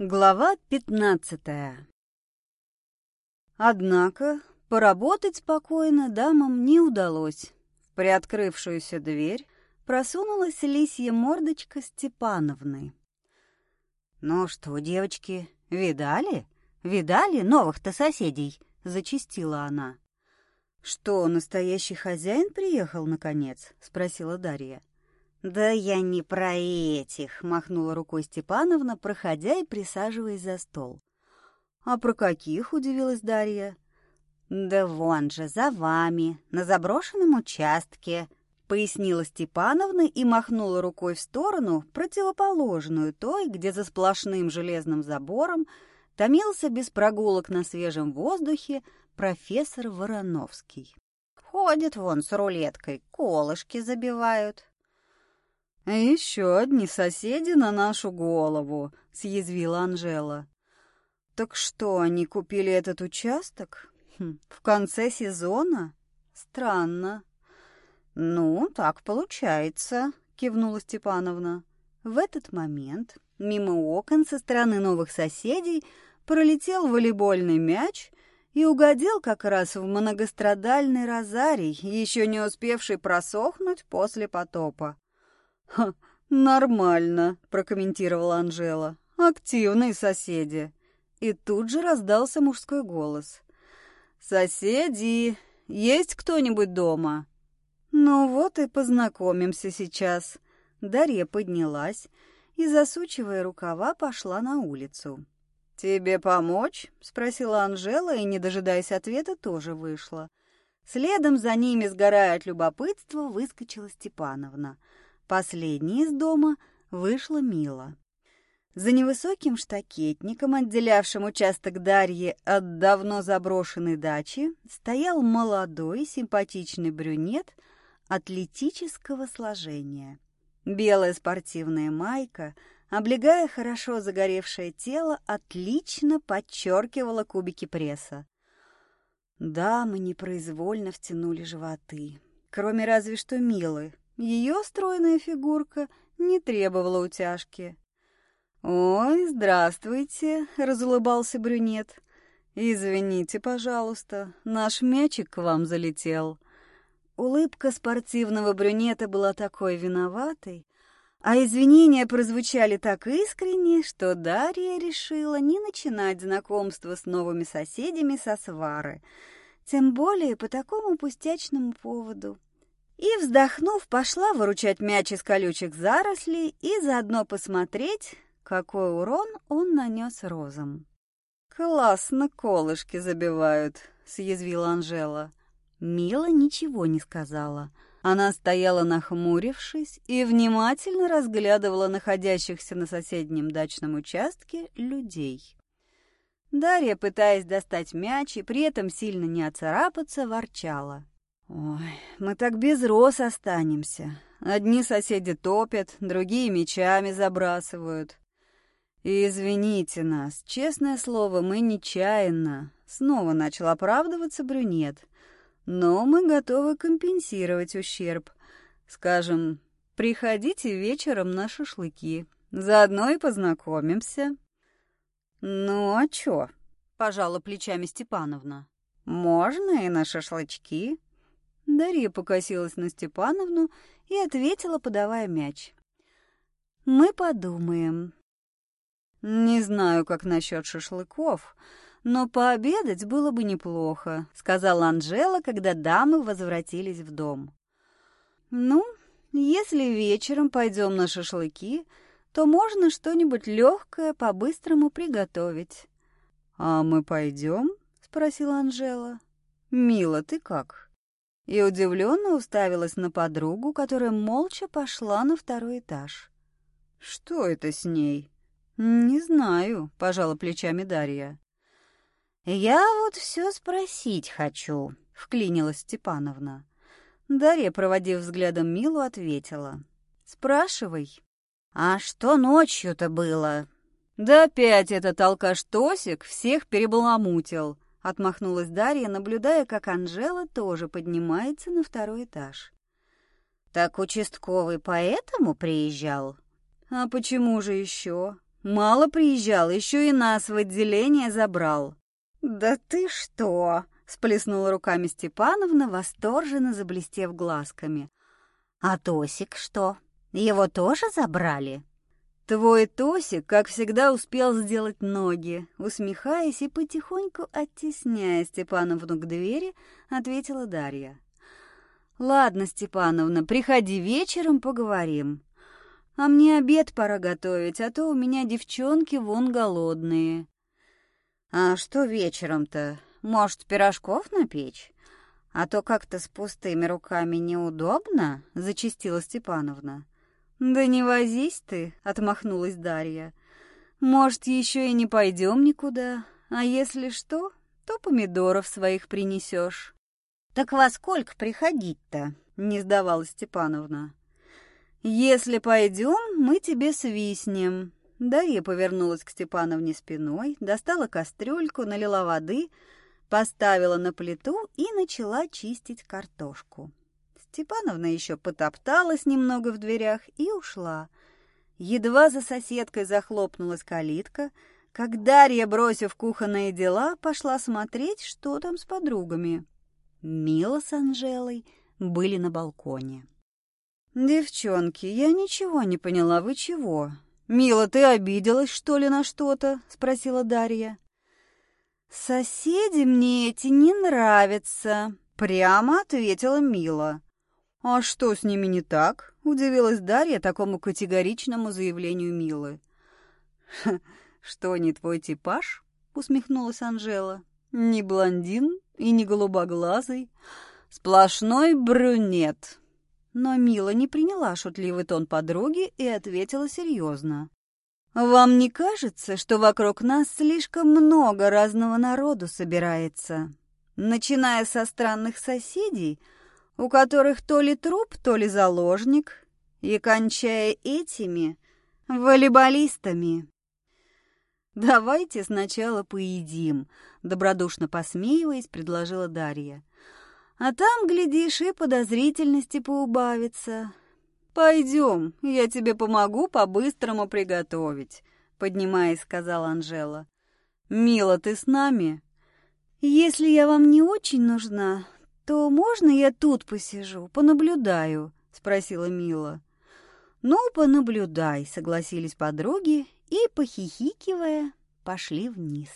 Глава пятнадцатая Однако поработать спокойно дамам не удалось. В приоткрывшуюся дверь просунулась лисья мордочка Степановны. «Ну что, девочки, видали? Видали новых-то соседей?» — зачистила она. «Что, настоящий хозяин приехал, наконец?» — спросила Дарья. «Да я не про этих», — махнула рукой Степановна, проходя и присаживаясь за стол. «А про каких?» — удивилась Дарья. «Да вон же, за вами, на заброшенном участке», — пояснила Степановна и махнула рукой в сторону, противоположную той, где за сплошным железным забором томился без прогулок на свежем воздухе профессор Вороновский. «Ходят вон с рулеткой, колышки забивают». «Еще одни соседи на нашу голову», — съязвила Анжела. «Так что, они купили этот участок? Хм, в конце сезона? Странно». «Ну, так получается», — кивнула Степановна. В этот момент мимо окон со стороны новых соседей пролетел волейбольный мяч и угодил как раз в многострадальный розарий, еще не успевший просохнуть после потопа. «Ха, нормально», — прокомментировала Анжела. «Активные соседи». И тут же раздался мужской голос. «Соседи, есть кто-нибудь дома?» «Ну вот и познакомимся сейчас». Дарья поднялась и, засучивая рукава, пошла на улицу. «Тебе помочь?» — спросила Анжела и, не дожидаясь ответа, тоже вышла. Следом за ними, сгорая от любопытства, выскочила Степановна — Последней из дома вышла Мила. За невысоким штакетником, отделявшим участок Дарьи от давно заброшенной дачи, стоял молодой симпатичный брюнет атлетического сложения. Белая спортивная майка, облегая хорошо загоревшее тело, отлично подчеркивала кубики пресса. Дамы непроизвольно втянули животы, кроме разве что Милы, ее стройная фигурка не требовала утяжки. «Ой, здравствуйте!» — разулыбался брюнет. «Извините, пожалуйста, наш мячик к вам залетел». Улыбка спортивного брюнета была такой виноватой, а извинения прозвучали так искренне, что Дарья решила не начинать знакомство с новыми соседями со свары, тем более по такому пустячному поводу и, вздохнув, пошла выручать мяч из колючих зарослей и заодно посмотреть, какой урон он нанес розам. «Классно колышки забивают», — съязвила Анжела. Мила ничего не сказала. Она стояла нахмурившись и внимательно разглядывала находящихся на соседнем дачном участке людей. Дарья, пытаясь достать мяч и при этом сильно не оцарапаться, ворчала. Ой, мы так без роз останемся. Одни соседи топят, другие мечами забрасывают. И извините нас, честное слово, мы нечаянно. Снова начал оправдываться брюнет. Но мы готовы компенсировать ущерб. Скажем, приходите вечером на шашлыки. Заодно и познакомимся. Ну, а чё? Пожала плечами Степановна. Можно и на шашлычки. Дарья покосилась на Степановну и ответила, подавая мяч. «Мы подумаем». «Не знаю, как насчет шашлыков, но пообедать было бы неплохо», — сказала Анжела, когда дамы возвратились в дом. «Ну, если вечером пойдем на шашлыки, то можно что-нибудь легкое по-быстрому приготовить». «А мы пойдем?» — спросила Анжела. «Мила, ты как?» И удивленно уставилась на подругу, которая молча пошла на второй этаж. «Что это с ней?» «Не знаю», — пожала плечами Дарья. «Я вот все спросить хочу», — вклинилась Степановна. Дарья, проводив взглядом Милу, ответила. «Спрашивай». «А что ночью-то было?» «Да опять этот алкаш-тосик всех перебаламутил», Отмахнулась Дарья, наблюдая, как Анжела тоже поднимается на второй этаж. «Так участковый поэтому приезжал?» «А почему же еще? Мало приезжал, еще и нас в отделение забрал». «Да ты что?» — сплеснула руками Степановна, восторженно заблестев глазками. «А Тосик что? Его тоже забрали?» «Твой Тосик, как всегда, успел сделать ноги», усмехаясь и потихоньку оттесняя Степановну к двери, ответила Дарья. «Ладно, Степановна, приходи вечером, поговорим. А мне обед пора готовить, а то у меня девчонки вон голодные». «А что вечером-то? Может, пирожков напечь? А то как-то с пустыми руками неудобно», — зачастила Степановна. «Да не возись ты», — отмахнулась Дарья. «Может, еще и не пойдем никуда, а если что, то помидоров своих принесешь». «Так во сколько приходить-то?» — не сдавалась Степановна. «Если пойдем, мы тебе свистнем». Дарья повернулась к Степановне спиной, достала кастрюльку, налила воды, поставила на плиту и начала чистить картошку. Степановна еще потопталась немного в дверях и ушла. Едва за соседкой захлопнулась калитка, как Дарья, бросив кухонные дела, пошла смотреть, что там с подругами. Мила с Анжелой были на балконе. «Девчонки, я ничего не поняла, вы чего? Мила, ты обиделась, что ли, на что-то?» — спросила Дарья. «Соседи мне эти не нравятся», — прямо ответила Мила. «А что с ними не так?» — удивилась Дарья такому категоричному заявлению Милы. «Что, не твой типаж?» — усмехнулась Анжела. «Не блондин и не голубоглазый. Сплошной брюнет». Но Мила не приняла шутливый тон подруги и ответила серьезно. «Вам не кажется, что вокруг нас слишком много разного народу собирается? Начиная со странных соседей — у которых то ли труп, то ли заложник, и кончая этими волейболистами. «Давайте сначала поедим», — добродушно посмеиваясь, предложила Дарья. «А там, глядишь, и подозрительности поубавится. Пойдем, я тебе помогу по-быстрому приготовить», — поднимаясь, сказала Анжела. «Мила, ты с нами?» «Если я вам не очень нужна, то можно я тут посижу, понаблюдаю?» — спросила Мила. «Ну, понаблюдай», — согласились подруги и, похихикивая, пошли вниз.